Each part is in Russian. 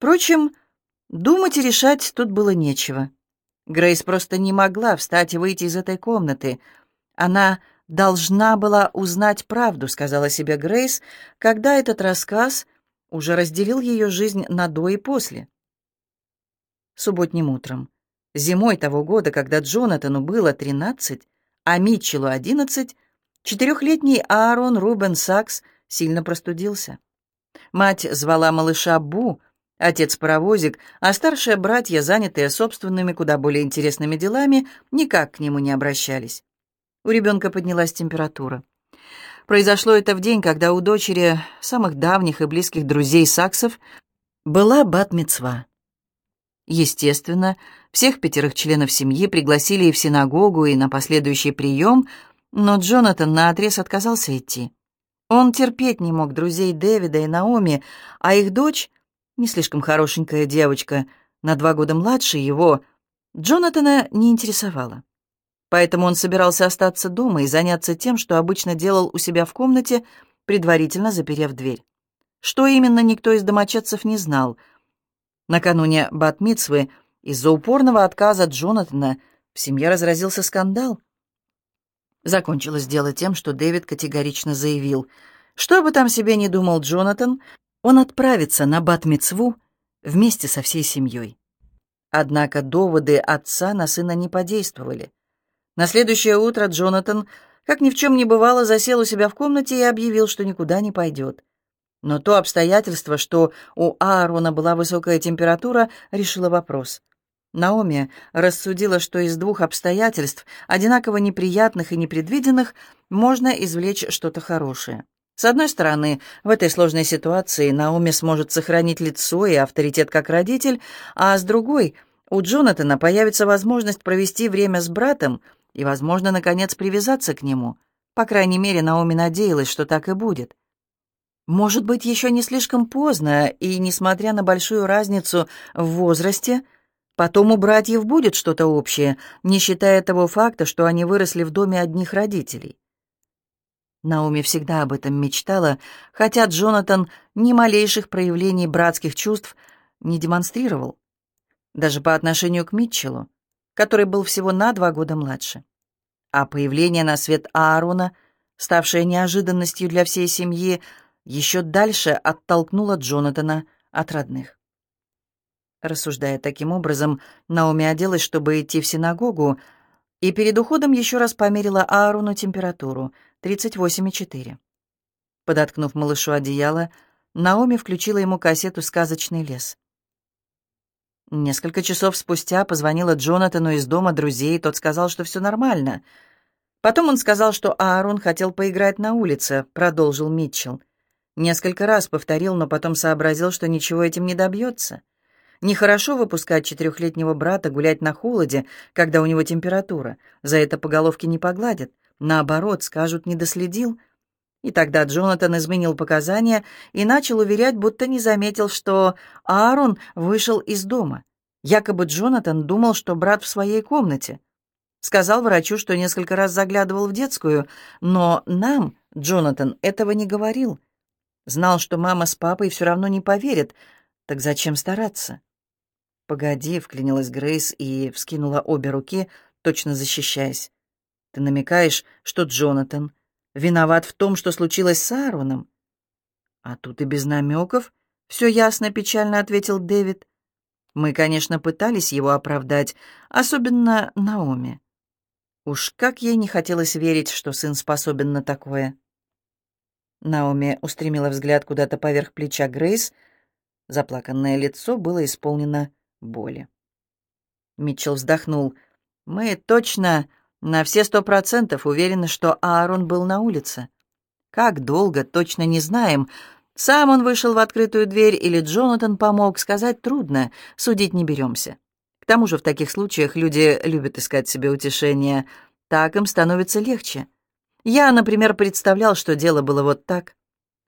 Впрочем, думать и решать тут было нечего. Грейс просто не могла встать и выйти из этой комнаты. Она должна была узнать правду, сказала себе Грейс, когда этот рассказ уже разделил ее жизнь на до и после. Субботним утром, зимой того года, когда Джонатану было 13, а Митчеллу 11, четырехлетний Аарон Рубен Сакс сильно простудился. Мать звала малыша Бу, отец паровозик, а старшие братья, занятые собственными куда более интересными делами, никак к нему не обращались. У ребенка поднялась температура. Произошло это в день, когда у дочери самых давних и близких друзей саксов была бат-мицва. Естественно, всех пятерых членов семьи пригласили и в синагогу, и на последующий прием, но Джонатан наотрез отказался идти. Он терпеть не мог друзей Дэвида и Наоми, а их дочь, не слишком хорошенькая девочка, на два года младше его, Джонатана не интересовала. Поэтому он собирался остаться дома и заняться тем, что обычно делал у себя в комнате, предварительно заперев дверь. Что именно, никто из домочадцев не знал. Накануне Батмитсвы из-за упорного отказа Джонатана в семье разразился скандал. Закончилось дело тем, что Дэвид категорично заявил, что бы там себе ни думал Джонатан, он отправится на Батмитсву вместе со всей семьей. Однако доводы отца на сына не подействовали. На следующее утро Джонатан, как ни в чем не бывало, засел у себя в комнате и объявил, что никуда не пойдет. Но то обстоятельство, что у Аарона была высокая температура, решило вопрос. Наоми рассудила, что из двух обстоятельств, одинаково неприятных и непредвиденных, можно извлечь что-то хорошее. С одной стороны, в этой сложной ситуации Наоми сможет сохранить лицо и авторитет как родитель, а с другой, у Джонатана появится возможность провести время с братом — и, возможно, наконец привязаться к нему. По крайней мере, Наоми надеялась, что так и будет. Может быть, еще не слишком поздно, и, несмотря на большую разницу в возрасте, потом у братьев будет что-то общее, не считая того факта, что они выросли в доме одних родителей. Наоми всегда об этом мечтала, хотя Джонатан ни малейших проявлений братских чувств не демонстрировал, даже по отношению к Митчеллу который был всего на два года младше. А появление на свет Аарона, ставшее неожиданностью для всей семьи, еще дальше оттолкнуло Джонатана от родных. Рассуждая таким образом, Наоми оделась, чтобы идти в синагогу, и перед уходом еще раз померила Аарону температуру — 38,4. Подоткнув малышу одеяло, Наоми включила ему кассету «Сказочный лес». Несколько часов спустя позвонила Джонатану из дома друзей, тот сказал, что все нормально. Потом он сказал, что Аарон хотел поиграть на улице, продолжил Митчелл. Несколько раз повторил, но потом сообразил, что ничего этим не добьется. Нехорошо выпускать четырехлетнего брата гулять на холоде, когда у него температура. За это по головке не погладят. Наоборот, скажут, не доследил. И тогда Джонатан изменил показания и начал уверять, будто не заметил, что Аарон вышел из дома. Якобы Джонатан думал, что брат в своей комнате. Сказал врачу, что несколько раз заглядывал в детскую, но нам Джонатан этого не говорил. Знал, что мама с папой все равно не поверят. Так зачем стараться? «Погоди», — вклинилась Грейс и вскинула обе руки, точно защищаясь. «Ты намекаешь, что Джонатан виноват в том, что случилось с Аароном?» «А тут и без намеков. Все ясно», — печально ответил Дэвид. «Мы, конечно, пытались его оправдать, особенно Наоми. Уж как ей не хотелось верить, что сын способен на такое». Наоми устремила взгляд куда-то поверх плеча Грейс. Заплаканное лицо было исполнено боли. Митчелл вздохнул. «Мы точно на все сто процентов уверены, что Аарон был на улице. Как долго, точно не знаем. Сам он вышел в открытую дверь или Джонатан помог, сказать трудно, судить не беремся. К тому же в таких случаях люди любят искать себе утешение. Так им становится легче. Я, например, представлял, что дело было вот так.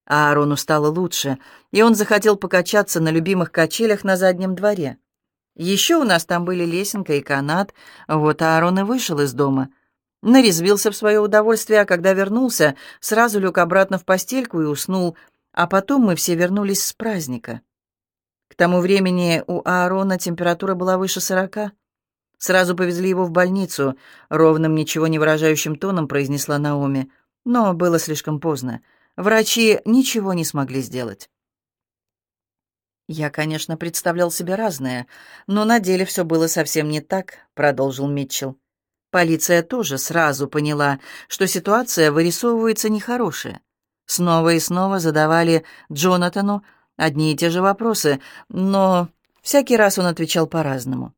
Аарону стало лучше, и он захотел покачаться на любимых качелях на заднем дворе. Еще у нас там были лесенка и канат, вот Аарон и вышел из дома. Нарезвился в свое удовольствие, а когда вернулся, сразу лег обратно в постельку и уснул, а потом мы все вернулись с праздника. К тому времени у Аарона температура была выше сорока. Сразу повезли его в больницу, ровным, ничего не выражающим тоном произнесла Наоми. Но было слишком поздно. Врачи ничего не смогли сделать. «Я, конечно, представлял себе разное, но на деле все было совсем не так», — продолжил Митчелл. Полиция тоже сразу поняла, что ситуация вырисовывается нехорошая. Снова и снова задавали Джонатану одни и те же вопросы, но всякий раз он отвечал по-разному.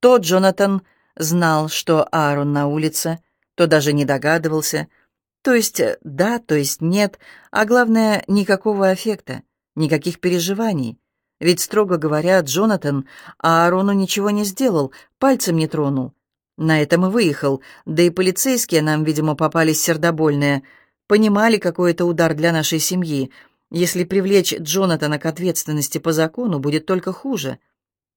То Джонатан знал, что Аарон на улице, то даже не догадывался. То есть да, то есть нет, а главное, никакого аффекта, никаких переживаний. Ведь, строго говоря, Джонатан Аарону ничего не сделал, пальцем не тронул. На этом и выехал, да и полицейские нам, видимо, попались сердобольные. Понимали, какой это удар для нашей семьи. Если привлечь Джонатана к ответственности по закону, будет только хуже.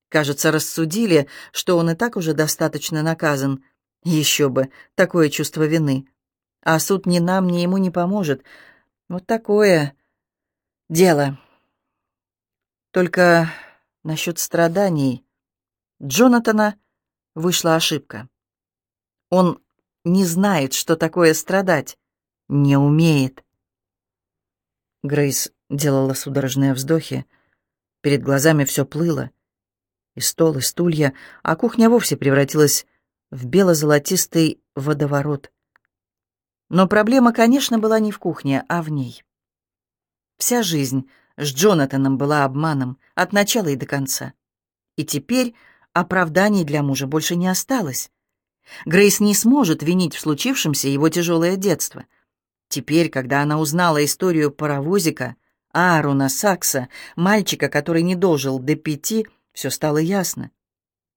Кажется, рассудили, что он и так уже достаточно наказан. Еще бы, такое чувство вины. А суд ни нам, ни ему не поможет. Вот такое дело. Только насчет страданий Джонатана вышла ошибка. Он не знает, что такое страдать, не умеет. Грейс делала судорожные вздохи. Перед глазами все плыло. И стол, и стулья, а кухня вовсе превратилась в бело-золотистый водоворот. Но проблема, конечно, была не в кухне, а в ней. Вся жизнь с Джонатаном была обманом от начала и до конца. И теперь оправданий для мужа больше не осталось. Грейс не сможет винить в случившемся его тяжелое детство. Теперь, когда она узнала историю паровозика, Аарона Сакса, мальчика, который не дожил до пяти, все стало ясно.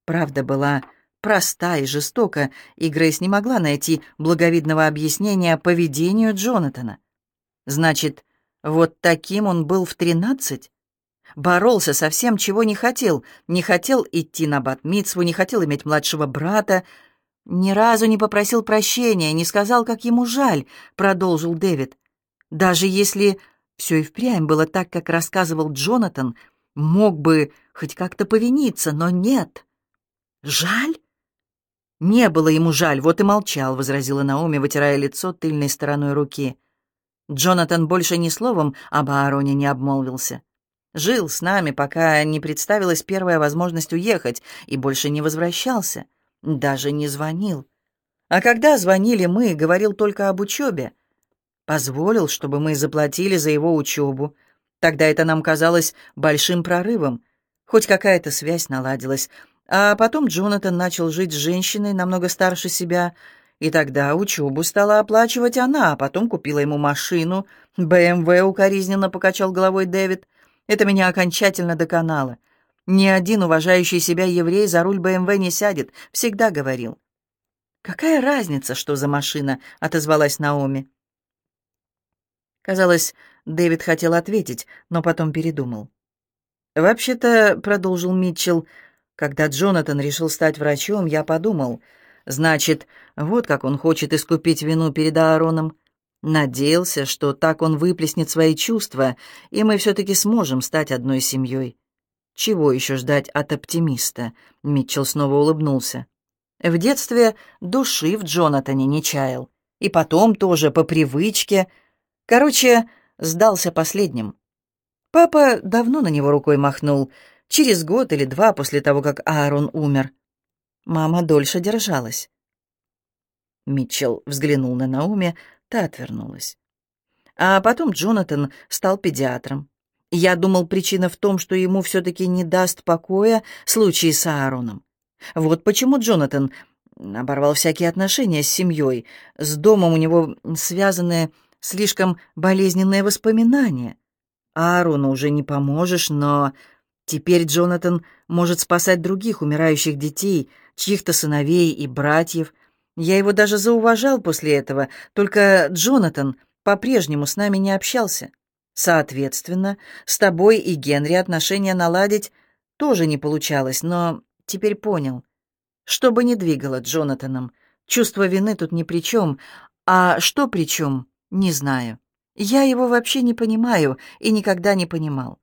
Правда была проста и жестока, и Грейс не могла найти благовидного объяснения поведению Джонатана. Значит, вот таким он был в тринадцать. Боролся со всем, чего не хотел. Не хотел идти на батмицву, не хотел иметь младшего брата. Ни разу не попросил прощения, не сказал, как ему жаль, продолжил Дэвид. Даже если все и впрямь было так, как рассказывал Джонатан, мог бы хоть как-то повиниться, но нет. Жаль? Не было ему жаль, вот и молчал, возразила Наоми, вытирая лицо тыльной стороной руки. Джонатан больше ни словом об Аароне не обмолвился. Жил с нами, пока не представилась первая возможность уехать, и больше не возвращался. Даже не звонил. А когда звонили мы, говорил только об учебе. Позволил, чтобы мы заплатили за его учебу. Тогда это нам казалось большим прорывом. Хоть какая-то связь наладилась. А потом Джонатан начал жить с женщиной намного старше себя — и тогда учебу стала оплачивать она, а потом купила ему машину. БМВ укоризненно покачал головой Дэвид. Это меня окончательно доконало. Ни один уважающий себя еврей за руль БМВ не сядет, всегда говорил. «Какая разница, что за машина?» — отозвалась Наоми. Казалось, Дэвид хотел ответить, но потом передумал. «Вообще-то», — продолжил Митчелл, — «когда Джонатан решил стать врачом, я подумал...» Значит, вот как он хочет искупить вину перед Аароном. Надеялся, что так он выплеснет свои чувства, и мы все-таки сможем стать одной семьей. Чего еще ждать от оптимиста? Митчелл снова улыбнулся. В детстве души в Джонатане не чаял. И потом тоже по привычке. Короче, сдался последним. Папа давно на него рукой махнул, через год или два после того, как Аарон умер. Мама дольше держалась. Митчелл взглянул на Науми, та отвернулась. А потом Джонатан стал педиатром. Я думал, причина в том, что ему все-таки не даст покоя случай с Аароном. Вот почему Джонатан оборвал всякие отношения с семьей. С домом у него связаны слишком болезненные воспоминания. Аарону уже не поможешь, но теперь Джонатан может спасать других умирающих детей — чьих-то сыновей и братьев. Я его даже зауважал после этого, только Джонатан по-прежнему с нами не общался. Соответственно, с тобой и Генри отношения наладить тоже не получалось, но теперь понял. Что бы ни двигало Джонатаном, чувство вины тут ни при чем, а что при чем, не знаю. Я его вообще не понимаю и никогда не понимал.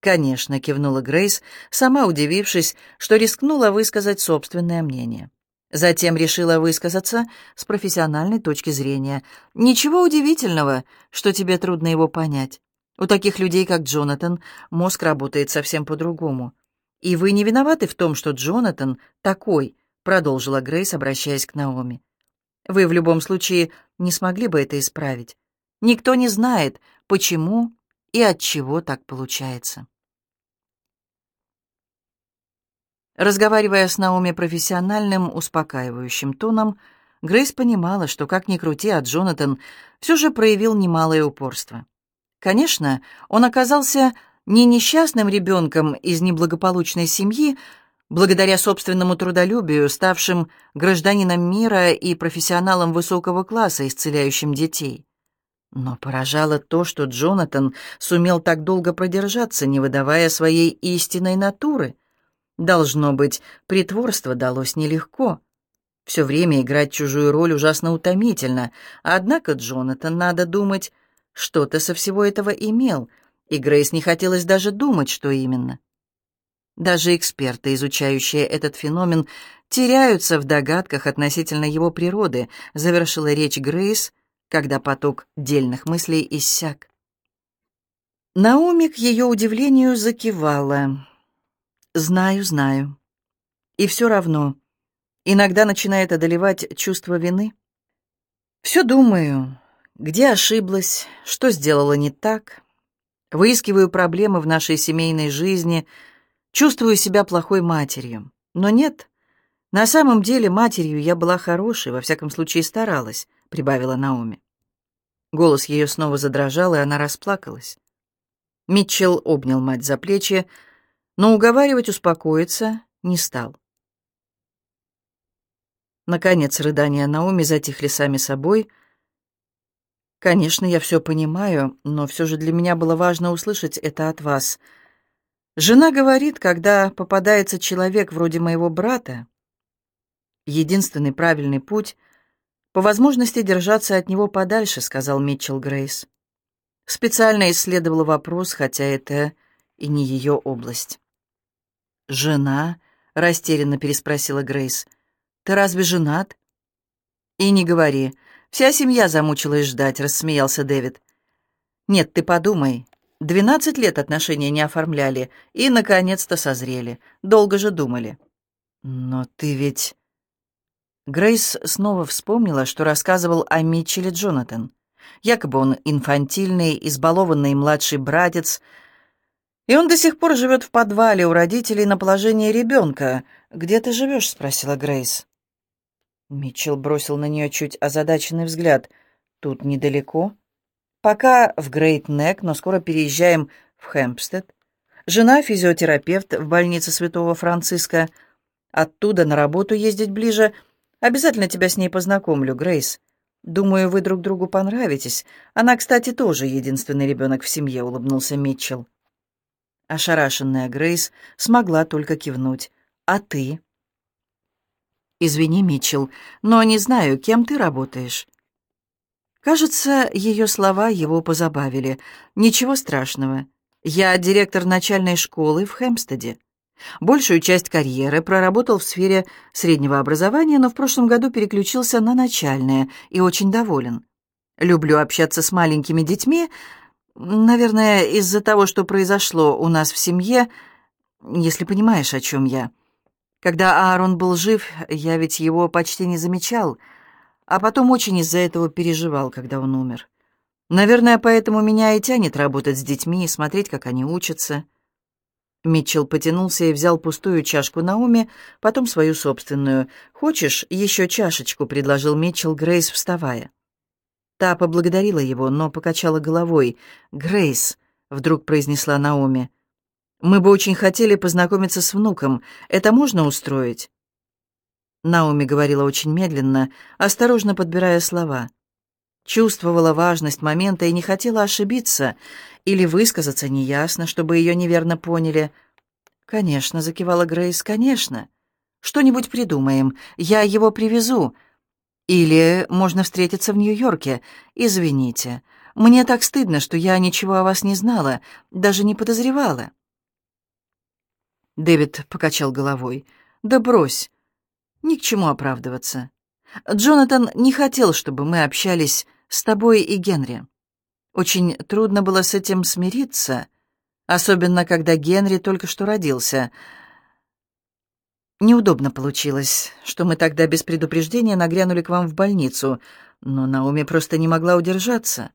«Конечно», — кивнула Грейс, сама удивившись, что рискнула высказать собственное мнение. Затем решила высказаться с профессиональной точки зрения. «Ничего удивительного, что тебе трудно его понять. У таких людей, как Джонатан, мозг работает совсем по-другому. И вы не виноваты в том, что Джонатан такой», — продолжила Грейс, обращаясь к Наоми. «Вы в любом случае не смогли бы это исправить. Никто не знает, почему и от чего так получается». Разговаривая с Наоми профессиональным, успокаивающим тоном, Грейс понимала, что, как ни крути, а Джонатан все же проявил немалое упорство. Конечно, он оказался не несчастным ребенком из неблагополучной семьи, благодаря собственному трудолюбию, ставшим гражданином мира и профессионалом высокого класса, исцеляющим детей. Но поражало то, что Джонатан сумел так долго продержаться, не выдавая своей истинной натуры. Должно быть, притворство далось нелегко. Все время играть чужую роль ужасно утомительно, однако Джонатан, надо думать, что-то со всего этого имел, и Грейс не хотелось даже думать, что именно. Даже эксперты, изучающие этот феномен, теряются в догадках относительно его природы, завершила речь Грейс, когда поток дельных мыслей иссяк. Наоми, к ее удивлению, закивала. Знаю, знаю. И все равно. Иногда начинает одолевать чувство вины. Все думаю, где ошиблась, что сделала не так. Выискиваю проблемы в нашей семейной жизни, чувствую себя плохой матерью. Но нет, на самом деле матерью я была хорошей, во всяком случае старалась, прибавила Наоми. Голос ее снова задрожал, и она расплакалась. Митчелл обнял мать за плечи, но уговаривать успокоиться не стал. Наконец рыдания Науми затихли сами собой. «Конечно, я все понимаю, но все же для меня было важно услышать это от вас. Жена говорит, когда попадается человек вроде моего брата, единственный правильный путь — по возможности держаться от него подальше», — сказал Митчелл Грейс. Специально исследовала вопрос, хотя это и не ее область. «Жена?» — растерянно переспросила Грейс. «Ты разве женат?» «И не говори. Вся семья замучилась ждать», — рассмеялся Дэвид. «Нет, ты подумай. Двенадцать лет отношения не оформляли и, наконец-то, созрели. Долго же думали». «Но ты ведь...» Грейс снова вспомнила, что рассказывал о Митчеле Джонатан. Якобы он инфантильный, избалованный младший братец — и он до сих пор живет в подвале у родителей на положении ребенка. Где ты живешь?» — спросила Грейс. Митчелл бросил на нее чуть озадаченный взгляд. «Тут недалеко. Пока в Грейт-Нек, но скоро переезжаем в Хэмпстед. Жена физиотерапевт в больнице Святого Франциска. Оттуда на работу ездить ближе. Обязательно тебя с ней познакомлю, Грейс. Думаю, вы друг другу понравитесь. Она, кстати, тоже единственный ребенок в семье», — улыбнулся Митчелл. Ошарашенная Грейс смогла только кивнуть. «А ты?» «Извини, Митчелл, но не знаю, кем ты работаешь». Кажется, ее слова его позабавили. «Ничего страшного. Я директор начальной школы в Хэмпстеде. Большую часть карьеры проработал в сфере среднего образования, но в прошлом году переключился на начальное и очень доволен. Люблю общаться с маленькими детьми, Наверное, из-за того, что произошло у нас в семье, если понимаешь, о чем я. Когда Аарон был жив, я ведь его почти не замечал, а потом очень из-за этого переживал, когда он умер. Наверное, поэтому меня и тянет работать с детьми и смотреть, как они учатся. Митчелл потянулся и взял пустую чашку Науми, потом свою собственную. «Хочешь еще чашечку?» — предложил Митчелл Грейс, вставая. Та поблагодарила его, но покачала головой. «Грейс», — вдруг произнесла Наоми, — «мы бы очень хотели познакомиться с внуком. Это можно устроить?» Наоми говорила очень медленно, осторожно подбирая слова. Чувствовала важность момента и не хотела ошибиться или высказаться неясно, чтобы ее неверно поняли. «Конечно», — закивала Грейс, — «конечно. Что-нибудь придумаем. Я его привезу». Или можно встретиться в Нью-Йорке. Извините. Мне так стыдно, что я ничего о вас не знала, даже не подозревала. Дэвид покачал головой. «Да брось. Ни к чему оправдываться. Джонатан не хотел, чтобы мы общались с тобой и Генри. Очень трудно было с этим смириться, особенно когда Генри только что родился. Неудобно получилось, что мы тогда без предупреждения нагрянули к вам в больницу, но Наоми просто не могла удержаться.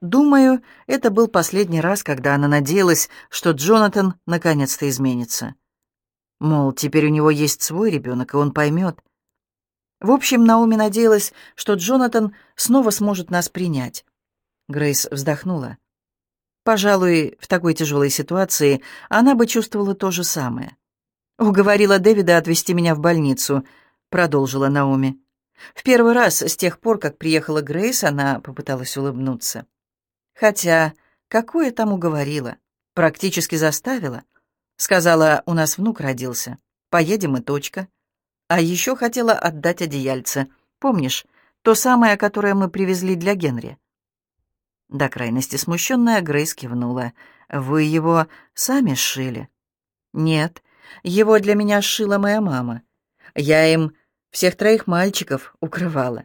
Думаю, это был последний раз, когда она надеялась, что Джонатан наконец-то изменится. Мол, теперь у него есть свой ребенок, и он поймет. В общем, Наоми надеялась, что Джонатан снова сможет нас принять. Грейс вздохнула. Пожалуй, в такой тяжелой ситуации она бы чувствовала то же самое. «Уговорила Дэвида отвезти меня в больницу», — продолжила Наоми. В первый раз с тех пор, как приехала Грейс, она попыталась улыбнуться. Хотя, какое там уговорила? Практически заставила. Сказала, у нас внук родился. Поедем и точка. А еще хотела отдать одеяльце. Помнишь, то самое, которое мы привезли для Генри? До крайности смущенная Грейс кивнула. «Вы его сами сшили?» «Нет, его для меня сшила моя мама. Я им всех троих мальчиков укрывала.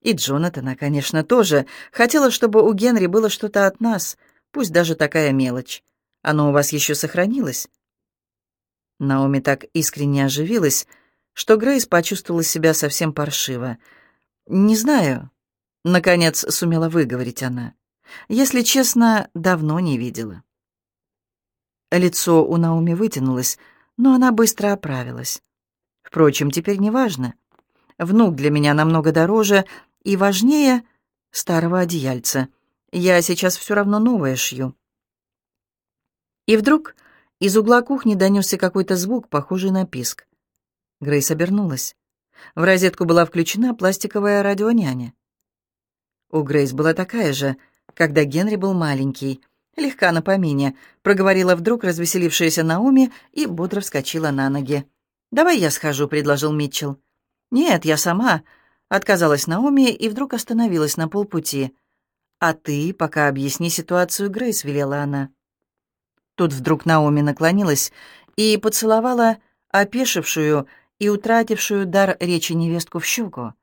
И Джонатана, конечно, тоже. Хотела, чтобы у Генри было что-то от нас, пусть даже такая мелочь. Оно у вас еще сохранилось?» Наоми так искренне оживилась, что Грейс почувствовала себя совсем паршиво. «Не знаю», — наконец сумела выговорить она. «Если честно, давно не видела». Лицо у Наоми вытянулось, но она быстро оправилась. Впрочем, теперь не важно. Внук для меня намного дороже и важнее старого одеяльца. Я сейчас все равно новое шью. И вдруг из угла кухни донесся какой-то звук, похожий на писк. Грейс обернулась. В розетку была включена пластиковая радионяня. У Грейс была такая же, когда Генри был маленький, легка на помине, проговорила вдруг развеселившаяся Науми и бодро вскочила на ноги. «Давай я схожу», — предложил Митчелл. «Нет, я сама», — отказалась Наоми и вдруг остановилась на полпути. «А ты пока объясни ситуацию, Грейс», — велела она. Тут вдруг Наоми наклонилась и поцеловала опешившую и утратившую дар речи невестку в щеку.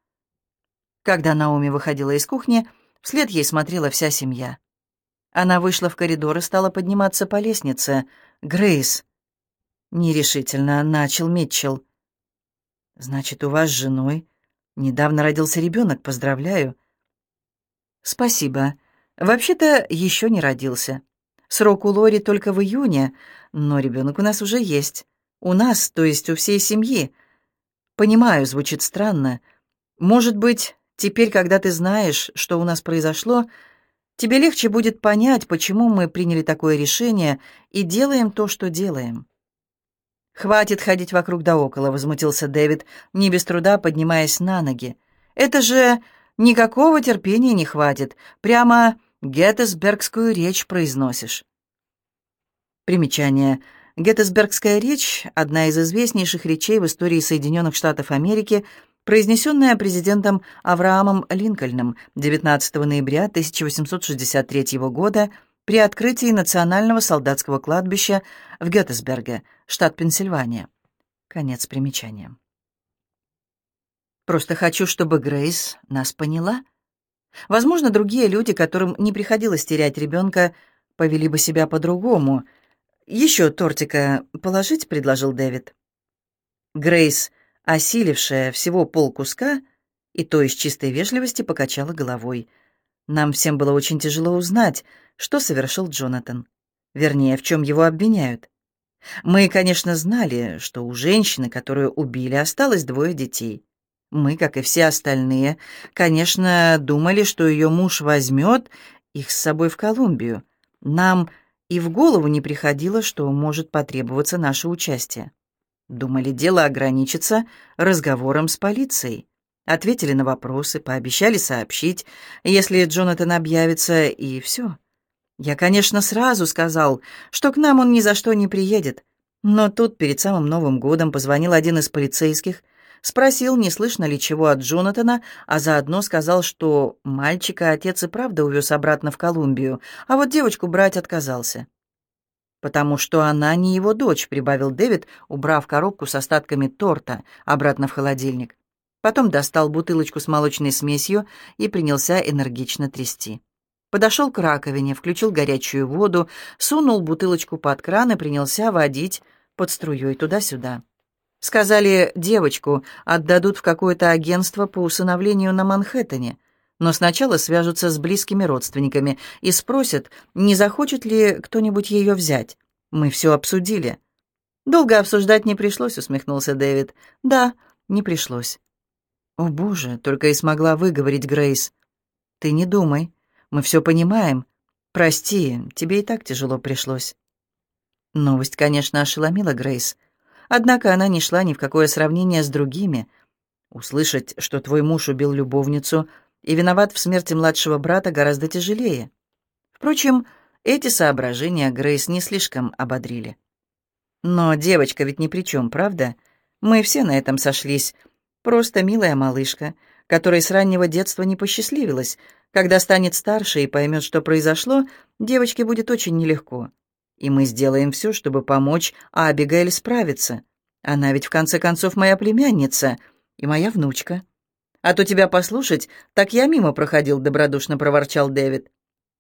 Когда Наоми выходила из кухни, вслед ей смотрела вся семья. Она вышла в коридор и стала подниматься по лестнице. «Грейс!» Нерешительно начал Митчелл. «Значит, у вас с женой недавно родился ребенок, поздравляю». «Спасибо. Вообще-то еще не родился. Срок у Лори только в июне, но ребенок у нас уже есть. У нас, то есть у всей семьи. Понимаю, звучит странно. Может быть, теперь, когда ты знаешь, что у нас произошло, тебе легче будет понять, почему мы приняли такое решение и делаем то, что делаем». «Хватит ходить вокруг да около», — возмутился Дэвид, не без труда поднимаясь на ноги. «Это же никакого терпения не хватит. Прямо геттесбергскую речь произносишь». Примечание. Геттесбергская речь — одна из известнейших речей в истории Соединенных Штатов Америки, произнесенная президентом Авраамом Линкольном 19 ноября 1863 года при открытии Национального солдатского кладбища в Геттесберге, штат Пенсильвания. Конец примечания. Просто хочу, чтобы Грейс нас поняла. Возможно, другие люди, которым не приходилось терять ребенка, повели бы себя по-другому. «Еще тортика положить?» — предложил Дэвид. Грейс, осилившая всего полкуска, и то из чистой вежливости покачала головой. Нам всем было очень тяжело узнать, что совершил Джонатан. Вернее, в чем его обвиняют. Мы, конечно, знали, что у женщины, которую убили, осталось двое детей. Мы, как и все остальные, конечно, думали, что ее муж возьмет их с собой в Колумбию. Нам и в голову не приходило, что может потребоваться наше участие. Думали, дело ограничится разговором с полицией. Ответили на вопросы, пообещали сообщить, если Джонатан объявится, и все. Я, конечно, сразу сказал, что к нам он ни за что не приедет. Но тут перед самым Новым годом позвонил один из полицейских, спросил, не слышно ли чего от Джонатана, а заодно сказал, что мальчика отец и правда увез обратно в Колумбию, а вот девочку брать отказался. «Потому что она не его дочь», — прибавил Дэвид, убрав коробку с остатками торта обратно в холодильник. Потом достал бутылочку с молочной смесью и принялся энергично трясти. Подошел к раковине, включил горячую воду, сунул бутылочку под кран и принялся водить под струей туда-сюда. Сказали, девочку отдадут в какое-то агентство по усыновлению на Манхэттене, но сначала свяжутся с близкими родственниками и спросят, не захочет ли кто-нибудь ее взять. Мы все обсудили. «Долго обсуждать не пришлось», — усмехнулся Дэвид. «Да, не пришлось». «О, Боже!» — только и смогла выговорить Грейс. «Ты не думай. Мы все понимаем. Прости, тебе и так тяжело пришлось». Новость, конечно, ошеломила Грейс. Однако она не шла ни в какое сравнение с другими. Услышать, что твой муж убил любовницу и виноват в смерти младшего брата, гораздо тяжелее. Впрочем, эти соображения Грейс не слишком ободрили. Но девочка ведь ни при чем, правда? Мы все на этом сошлись. Просто милая малышка, которой с раннего детства не посчастливилось. Когда станет старше и поймет, что произошло, девочке будет очень нелегко. И мы сделаем все, чтобы помочь Абигаэль справиться. Она ведь в конце концов моя племянница и моя внучка. А то тебя послушать, так я мимо проходил, добродушно проворчал Дэвид.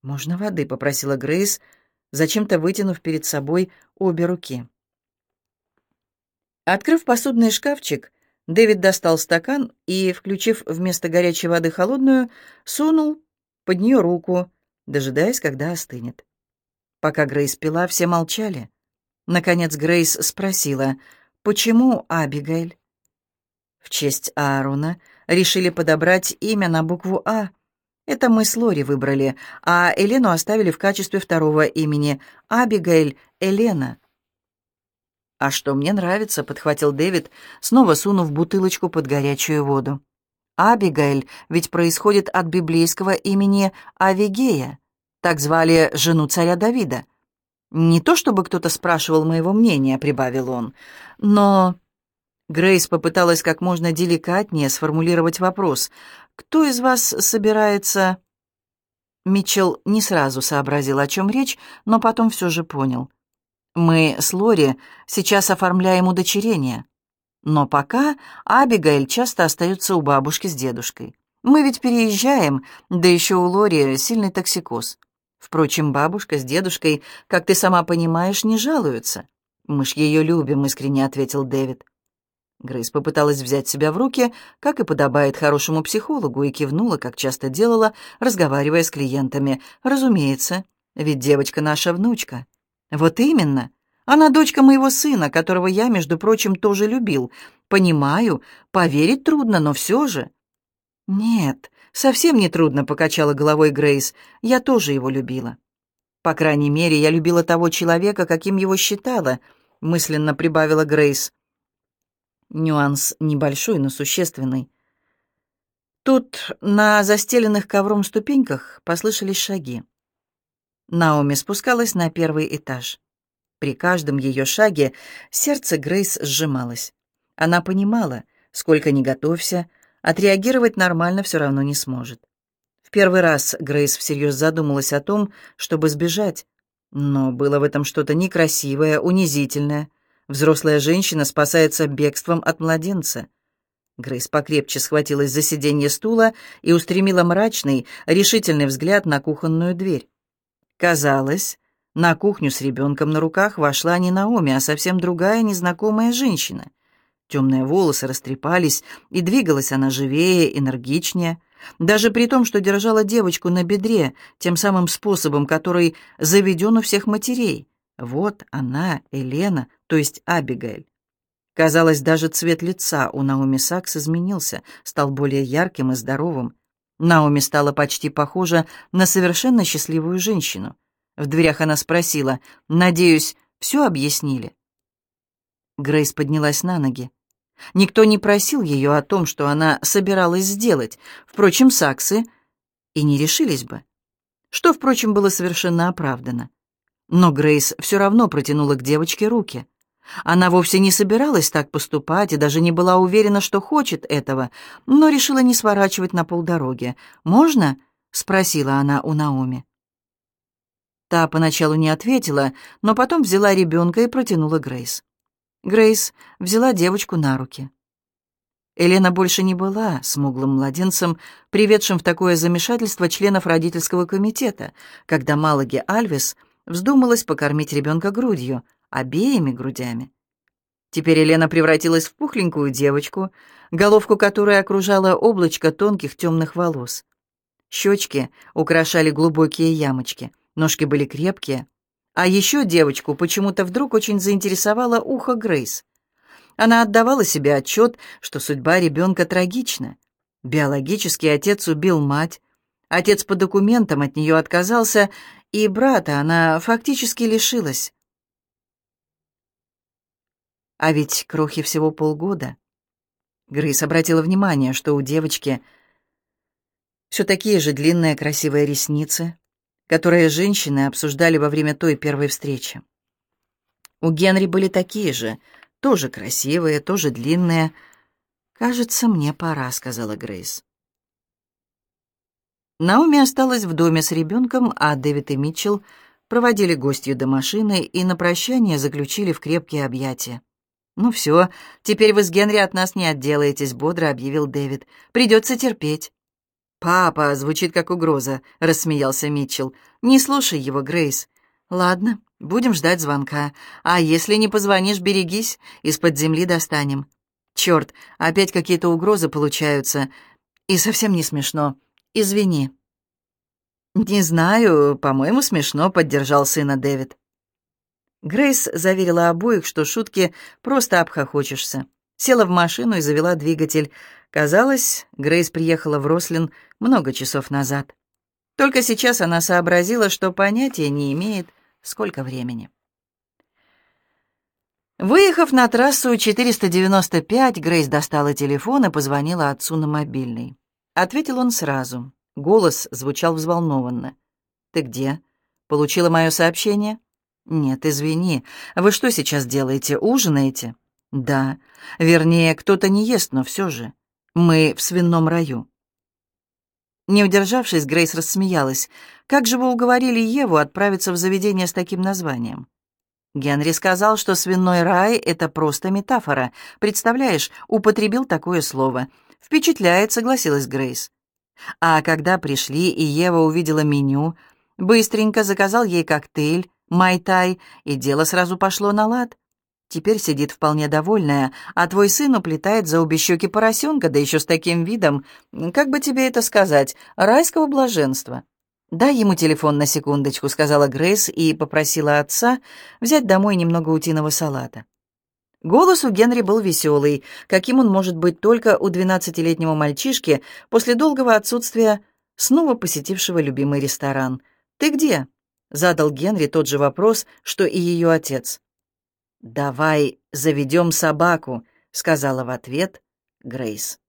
Можно воды, попросила Грейс, зачем-то вытянув перед собой обе руки. Открыв посудный шкафчик, Дэвид достал стакан и, включив вместо горячей воды холодную, сунул под нее руку, дожидаясь, когда остынет. Пока Грейс пила, все молчали. Наконец Грейс спросила, «Почему Абигейль?» В честь Аарона решили подобрать имя на букву «А». Это мы с Лори выбрали, а Елену оставили в качестве второго имени Абигейль Елена. «А что мне нравится», — подхватил Дэвид, снова сунув бутылочку под горячую воду. «Абигейль ведь происходит от библейского имени Авигея. Так звали жену царя Давида. Не то чтобы кто-то спрашивал моего мнения, прибавил он, но... Грейс попыталась как можно деликатнее сформулировать вопрос. «Кто из вас собирается...» Митчелл не сразу сообразил, о чем речь, но потом все же понял. «Мы с Лори сейчас оформляем удочерение. Но пока Абигаэль часто остается у бабушки с дедушкой. Мы ведь переезжаем, да еще у Лори сильный токсикоз. Впрочем, бабушка с дедушкой, как ты сама понимаешь, не жалуются. Мы ж ее любим, искренне ответил Дэвид. Грейс попыталась взять себя в руки, как и подобает хорошему психологу, и кивнула, как часто делала, разговаривая с клиентами. «Разумеется, ведь девочка наша внучка». «Вот именно. Она дочка моего сына, которого я, между прочим, тоже любил. Понимаю, поверить трудно, но все же». «Нет, «Совсем не трудно», — покачала головой Грейс. «Я тоже его любила». «По крайней мере, я любила того человека, каким его считала», — мысленно прибавила Грейс. Нюанс небольшой, но существенный. Тут на застеленных ковром ступеньках послышались шаги. Наоми спускалась на первый этаж. При каждом ее шаге сердце Грейс сжималось. Она понимала, сколько ни готовься, отреагировать нормально все равно не сможет. В первый раз Грейс всерьез задумалась о том, чтобы сбежать, но было в этом что-то некрасивое, унизительное. Взрослая женщина спасается бегством от младенца. Грейс покрепче схватилась за сиденье стула и устремила мрачный, решительный взгляд на кухонную дверь. Казалось, на кухню с ребенком на руках вошла не Наоми, а совсем другая незнакомая женщина. Темные волосы растрепались, и двигалась она живее, энергичнее, даже при том, что держала девочку на бедре, тем самым способом, который заведен у всех матерей. Вот она, Елена, то есть Абигаэль. Казалось, даже цвет лица у Наоми Сакс изменился, стал более ярким и здоровым. Наоми стала почти похожа на совершенно счастливую женщину. В дверях она спросила, «Надеюсь, все объяснили?» Грейс поднялась на ноги. Никто не просил ее о том, что она собиралась сделать. Впрочем, саксы и не решились бы. Что, впрочем, было совершенно оправдано. Но Грейс все равно протянула к девочке руки. Она вовсе не собиралась так поступать и даже не была уверена, что хочет этого, но решила не сворачивать на полдороги. «Можно?» — спросила она у Наоми. Та поначалу не ответила, но потом взяла ребенка и протянула Грейс. Грейс взяла девочку на руки. Елена больше не была смуглым младенцем, приведшим в такое замешательство членов родительского комитета, когда Малаги Альвес вздумалась покормить ребенка грудью, обеими грудями. Теперь Елена превратилась в пухленькую девочку, головку которой окружало облачко тонких темных волос. Щечки украшали глубокие ямочки, ножки были крепкие. А еще девочку почему-то вдруг очень заинтересовало ухо Грейс. Она отдавала себе отчет, что судьба ребенка трагична. Биологический отец убил мать, отец по документам от нее отказался, и брата она фактически лишилась. А ведь крохи всего полгода. Грейс обратила внимание, что у девочки все такие же длинные красивые ресницы, которые женщины обсуждали во время той первой встречи. У Генри были такие же, тоже красивые, тоже длинные. «Кажется, мне пора», — сказала Грейс. Наоми осталась в доме с ребенком, а Дэвид и Митчелл проводили гостью до машины и на прощание заключили в крепкие объятия. «Ну все, теперь вы с Генри от нас не отделаетесь», — бодро объявил Дэвид. «Придется терпеть». «Папа» звучит как угроза, — рассмеялся Митчелл. «Не слушай его, Грейс. Ладно, будем ждать звонка. А если не позвонишь, берегись, из-под земли достанем. Черт, опять какие-то угрозы получаются. И совсем не смешно. Извини». «Не знаю, по-моему, смешно», — поддержал сына Дэвид. Грейс заверила обоих, что шутки просто обхохочешься. Села в машину и завела двигатель. Казалось, Грейс приехала в Рослин много часов назад. Только сейчас она сообразила, что понятия не имеет, сколько времени. Выехав на трассу 495, Грейс достала телефон и позвонила отцу на мобильный. Ответил он сразу. Голос звучал взволнованно. «Ты где? Получила мое сообщение?» «Нет, извини. Вы что сейчас делаете? Ужинаете?» «Да. Вернее, кто-то не ест, но все же. Мы в свином раю». Не удержавшись, Грейс рассмеялась. «Как же вы уговорили Еву отправиться в заведение с таким названием?» Генри сказал, что свиной рай — это просто метафора. Представляешь, употребил такое слово. «Впечатляет», — согласилась Грейс. А когда пришли, и Ева увидела меню, быстренько заказал ей коктейль, Майтай, и дело сразу пошло на лад. Теперь сидит вполне довольная, а твой сын уплетает за обе щеки поросенка, да еще с таким видом, как бы тебе это сказать, райского блаженства. «Дай ему телефон на секундочку», — сказала Грейс и попросила отца взять домой немного утиного салата. Голос у Генри был веселый, каким он может быть только у двенадцатилетнего мальчишки после долгого отсутствия, снова посетившего любимый ресторан. «Ты где?» Задал Генри тот же вопрос, что и ее отец. «Давай заведем собаку», — сказала в ответ Грейс.